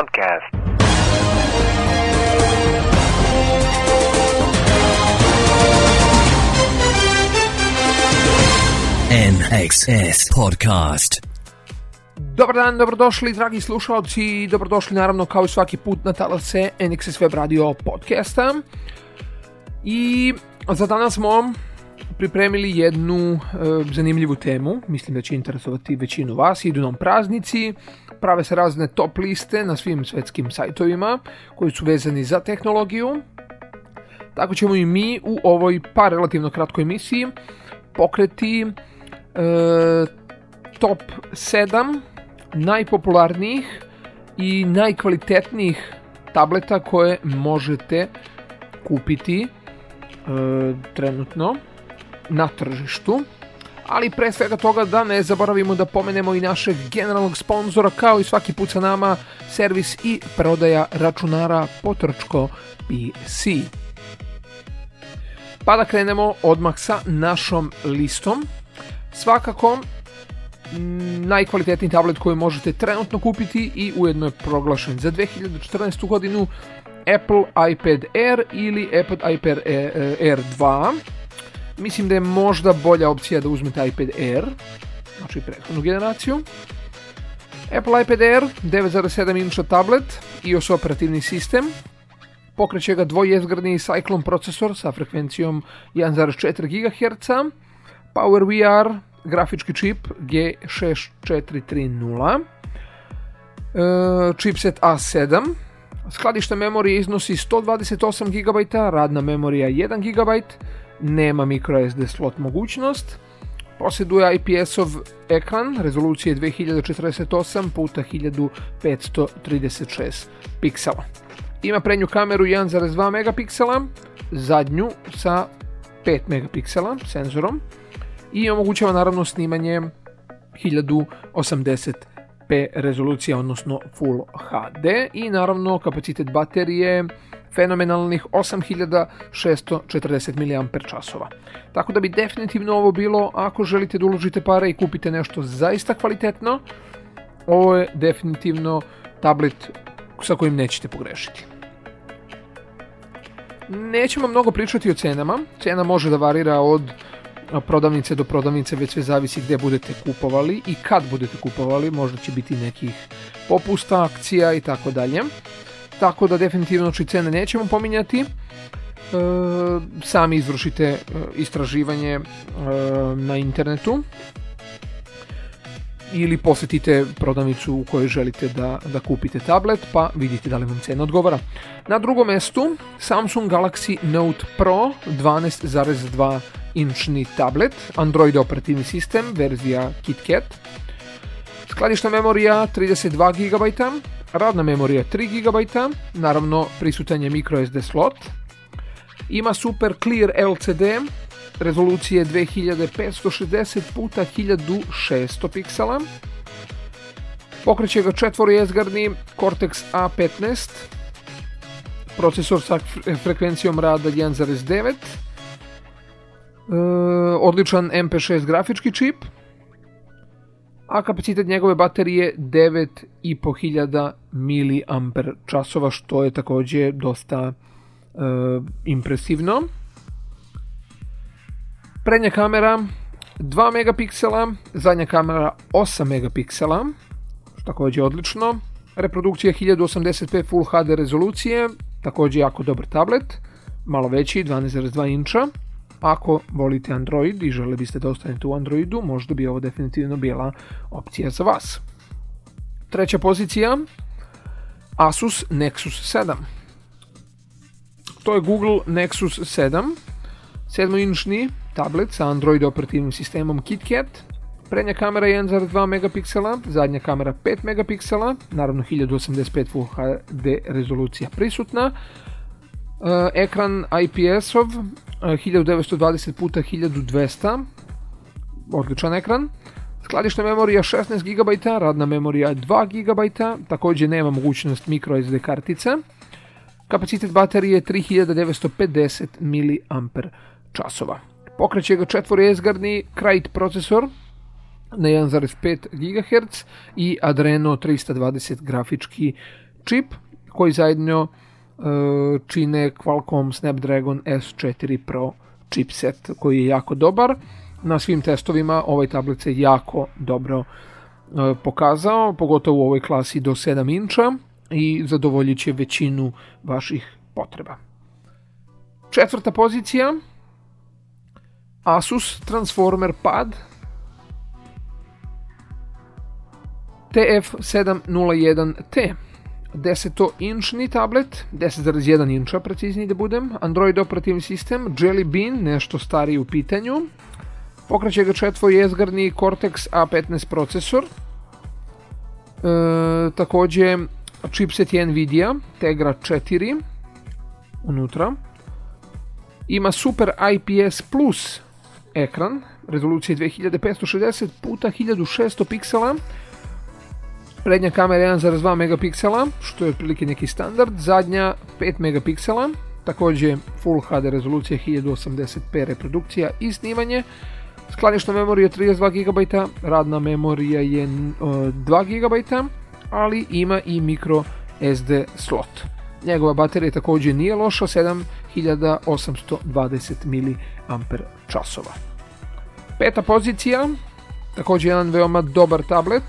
Podcast. NXS Podcast. Dobar dan, dobrodošli dragi slušalci i dobrodošli naravno kao i svaki put na talase NXS Web Radio podcasta. I za danas smo pripremili jednu e, zanimljivu temu, mislim da će interesovati većinu vas, idu nam praznici, prave se razne top liste na svim svetskim sajtovima koji su vezani za tehnologiju. Tako ćemo i mi u ovoj pa relativno kratkoj emisiji pokreti e, top 7 najpopularnijih i najkvalitetnijih tableta koje možete kupiti e, trenutno na tržištu. Ali pre svega toga da ne zaboravimo da pomenemo i našeg generalnog sponzora kao i svaki put sa nama servis i prodaja računara Potrčko PC. Pa da krenemo odmah sa našom listom. Svakako najkvalitetniji tablet koji možete trenutno kupiti i ujedno je proglašen za 2014. godinu Apple iPad Air ili Apple iPad Air 2. Mislim da je možda bolja opcija da uzmete iPad Air, znači prethodnu generaciju. Apple iPad Air 9,7 inča tablet, iOS operativni sistem, pokreće ga dvojezgradni Cyclone procesor sa frekvencijom 1,4 GHz, PowerVR grafički čip G6430, e, chipset A7, skladište memorije iznosi 128 GB, radna memorija 1 GB, nema microSD slot mogućnost, posjeduje IPS-ov ekran rezolucije 2048 puta 1536 piksela. Ima prednju kameru 1,2 megapiksela, zadnju sa 5 megapiksela senzorom, i omogućava naravno snimanje 1080p rezolucija, odnosno Full HD i naravno kapacitet baterije fenomenalnih 8640 mAh. Tako da bi definitivno ovo bilo ako želite da uložite pare i kupite nešto zaista kvalitetno, ovo je definitivno tablet sa kojim nećete pogrešiti. Nećemo mnogo pričati o cenama, cena može da varira od prodavnice do prodavnice, već sve zavisi gdje budete kupovali i kad budete kupovali, možda će biti nekih popusta, akcija i tako dalje. Tako da definitivno či cene nećemo pominjati. E, sami izvršite e, istraživanje e, na internetu ili posjetite prodavnicu u kojoj želite da, da kupite tablet pa vidite da li vam cena odgovara. Na drugom mjestu Samsung Galaxy Note Pro 12,2 inčni tablet, Android operativni sistem, verzija KitKat, skladišna memorija 32 GB, radna memorija 3 GB, naravno prisutan je microSD slot, ima super clear LCD, rezolucije 2560 x 1600 piksela, pokreće ga četvorojezgarni Cortex A15, procesor sa frekvencijom rada 1.9, E, odličan MP6 grafički čip, a kapacitet njegove baterije 9500 mAh, što je također dosta e, impresivno. Prednja kamera 2 megapiksela, zadnja kamera 8 megapiksela, što također odlično. Reprodukcija 1080p Full HD rezolucije, također jako dobar tablet, malo veći, 12,2 inča. Ako volite Android i žele biste da ostanete u Androidu, možda bi ovo definitivno bila opcija za vas. Treća pozicija, Asus Nexus 7. To je Google Nexus 7, 7-inčni tablet sa Android operativnim sistemom KitKat, prednja kamera 1.2 megapiksela, zadnja kamera 5 megapiksela, naravno 1085 Full HD rezolucija prisutna, ekran IPS-ov 1920 puta 1200 odličan ekran. Skladišna memorija 16 GB radna memorija 2 GB također nema mogućnost microSD kartice. Kapacitet baterije 3950 mAh časova. Pokreće ga četvorezgardni Krite procesor na 1.5 GHz i Adreno 320 grafički čip koji zajedno čine Qualcomm Snapdragon S4 Pro chipset koji je jako dobar. Na svim testovima ovaj tablet se jako dobro e, pokazao, pogotovo u ovoj klasi do 7 inča i zadovoljit će većinu vaših potreba. Četvrta pozicija Asus Transformer Pad TF701T 10-inčni tablet, 10,1 inča precizniji da budem, Android operativni sistem, Jelly Bean, nešto stariji u pitanju, pokraće ga četvojezgarni Cortex A15 procesor, e, takođe chipset je Nvidia, Tegra 4 unutra, ima Super IPS Plus ekran, rezolucije 2560 puta 1600 piksela, Prednja kamera 1.2 megapiksela, što je otprilike neki standard, zadnja 5 megapiksela, takođe Full HD rezolucija 1080p reprodukcija i snimanje, skladišna memorija 32 GB, radna memorija je 2 GB, ali ima i micro SD slot. Njegova baterija takođe nije loša, 7820 mAh. Peta pozicija, takođe jedan veoma dobar tablet,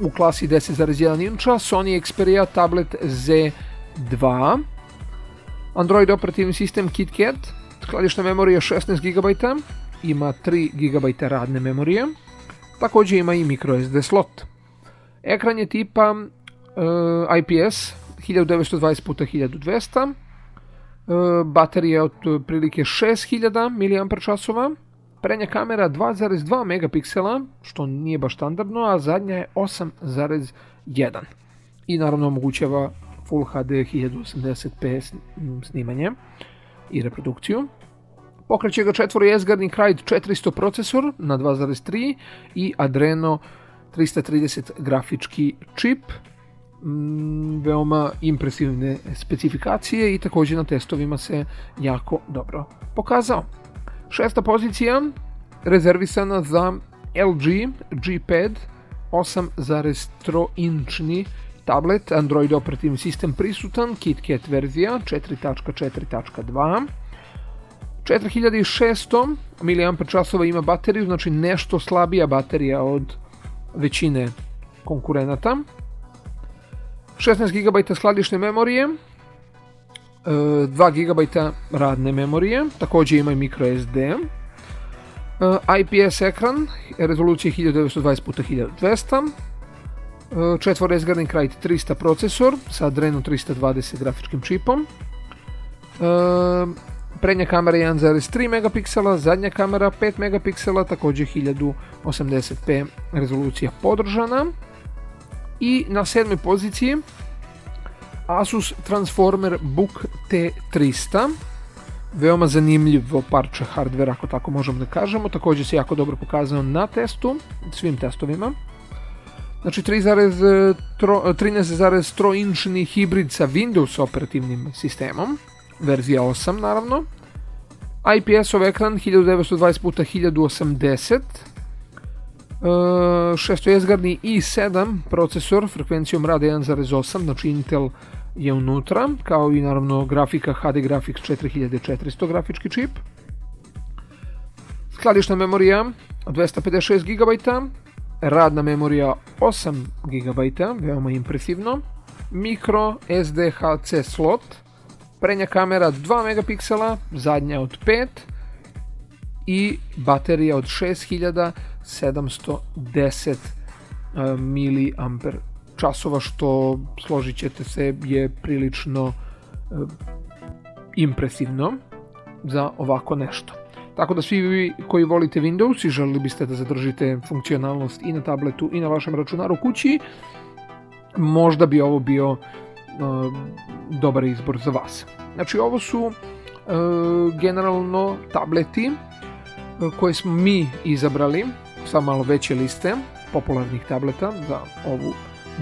u klasi 10,1 inča, Sony Xperia tablet Z2, Android operativni sistem KitKat, skladišna memorija 16 GB, ima 3 GB radne memorije, takođe ima i microSD slot. Ekran je tipa uh, IPS 1920 x 1200, uh, baterija od prilike 6000 mAh, Prednja kamera 2,2 megapiksela, što nije baš standardno, a zadnja je 8,1. I naravno omogućava Full HD 1080p snimanje i reprodukciju. Pokreće ga četvoro jezgarni Kride 400 procesor na 2.3 i Adreno 330 grafički čip. Mm, veoma impresivne specifikacije i takođe na testovima se jako dobro pokazao. Šesta pozicija rezervisana za LG G-Pad 8,3 inčni tablet, Android operativni sistem prisutan, KitKat verzija 4.4.2 4600 mAh ima bateriju, znači nešto slabija baterija od većine konkurenata. 16 GB skladišne memorije, 2 GB radne memorije, takođe ima i microSD, IPS ekran, rezolucije 1920 x 1200, četvorezgarni Krite 300 procesor sa Adreno 320 grafičkim čipom, prednja kamera 1.3 megapiksela, zadnja kamera 5 megapiksela, takođe 1080p rezolucija podržana. I na sedmoj poziciji Asus Transformer Book T300, veoma zanimljivo parče hardvera, ako tako možemo da kažemo, takođe se jako dobro pokazao na testu, svim testovima. Znači 13,3 inčni hibrid sa Windows operativnim sistemom, verzija 8 naravno, IPS-ov ekran 1920 x 1080, Uh, šestojezgarni i7 procesor frekvencijom rada 1.8, znači Intel je unutra, kao i naravno grafika HD Graphics 4400 grafički čip. Skladišna memorija 256 GB, radna memorija 8 GB, veoma impresivno. Micro SDHC slot, prednja kamera 2 megapiksela, zadnja od 5 i baterija od 6710 mAh časova što složit ćete se je prilično e, impresivno za ovako nešto. Tako da svi vi koji volite Windows i želili biste da zadržite funkcionalnost i na tabletu i na vašem računaru kući, možda bi ovo bio uh, dobar izbor za vas. Znači ovo su uh, generalno tableti koje smo mi izabrali sa malo veće liste popularnih tableta za ovu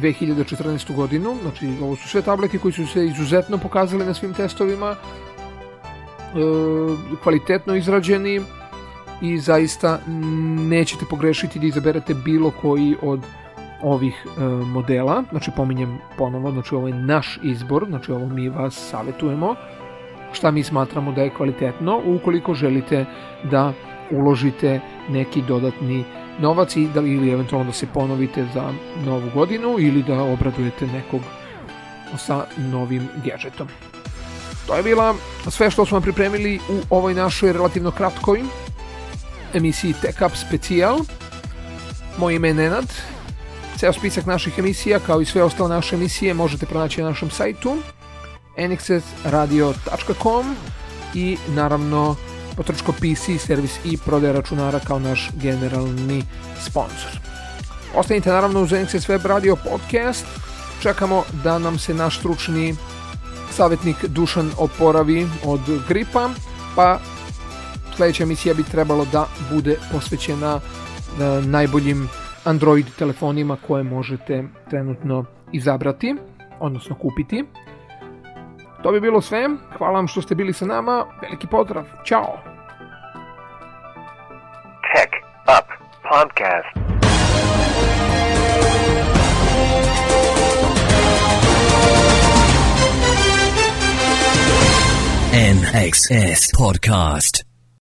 2014. godinu, znači ovo su sve tableti koji su se izuzetno pokazali na svim testovima, e, kvalitetno izrađeni i zaista nećete pogrešiti da izaberete bilo koji od ovih e, modela, znači pominjem ponovo, znači ovo je naš izbor, znači ovo mi vas savjetujemo, šta mi smatramo da je kvalitetno, ukoliko želite da uložite neki dodatni novac i da, ili eventualno da se ponovite za novu godinu ili da obradujete nekog sa novim gadgetom. To je bila sve što smo pripremili u ovoj našoj relativno kratkoj emisiji Tech Up Specijal. Moje ime je Nenad. Ceo spisak naših emisija kao i sve ostale naše emisije možete pronaći na našem sajtu nxsradio.com i naravno Potrčko PC servis i prodaja računara kao naš generalni sponsor. Ostanite naravno uz NXS Web Radio podcast. Čekamo da nam se naš stručni savjetnik Dušan oporavi od gripa, pa sledeća emisija bi trebalo da bude posvećena e, najboljim Android telefonima koje možete trenutno izabrati, odnosno kupiti. To bi bilo sve. Hvala vam što ste bili sa nama. Veliki pozdrav. Ćao. Tech Up Podcast. NXS Podcast.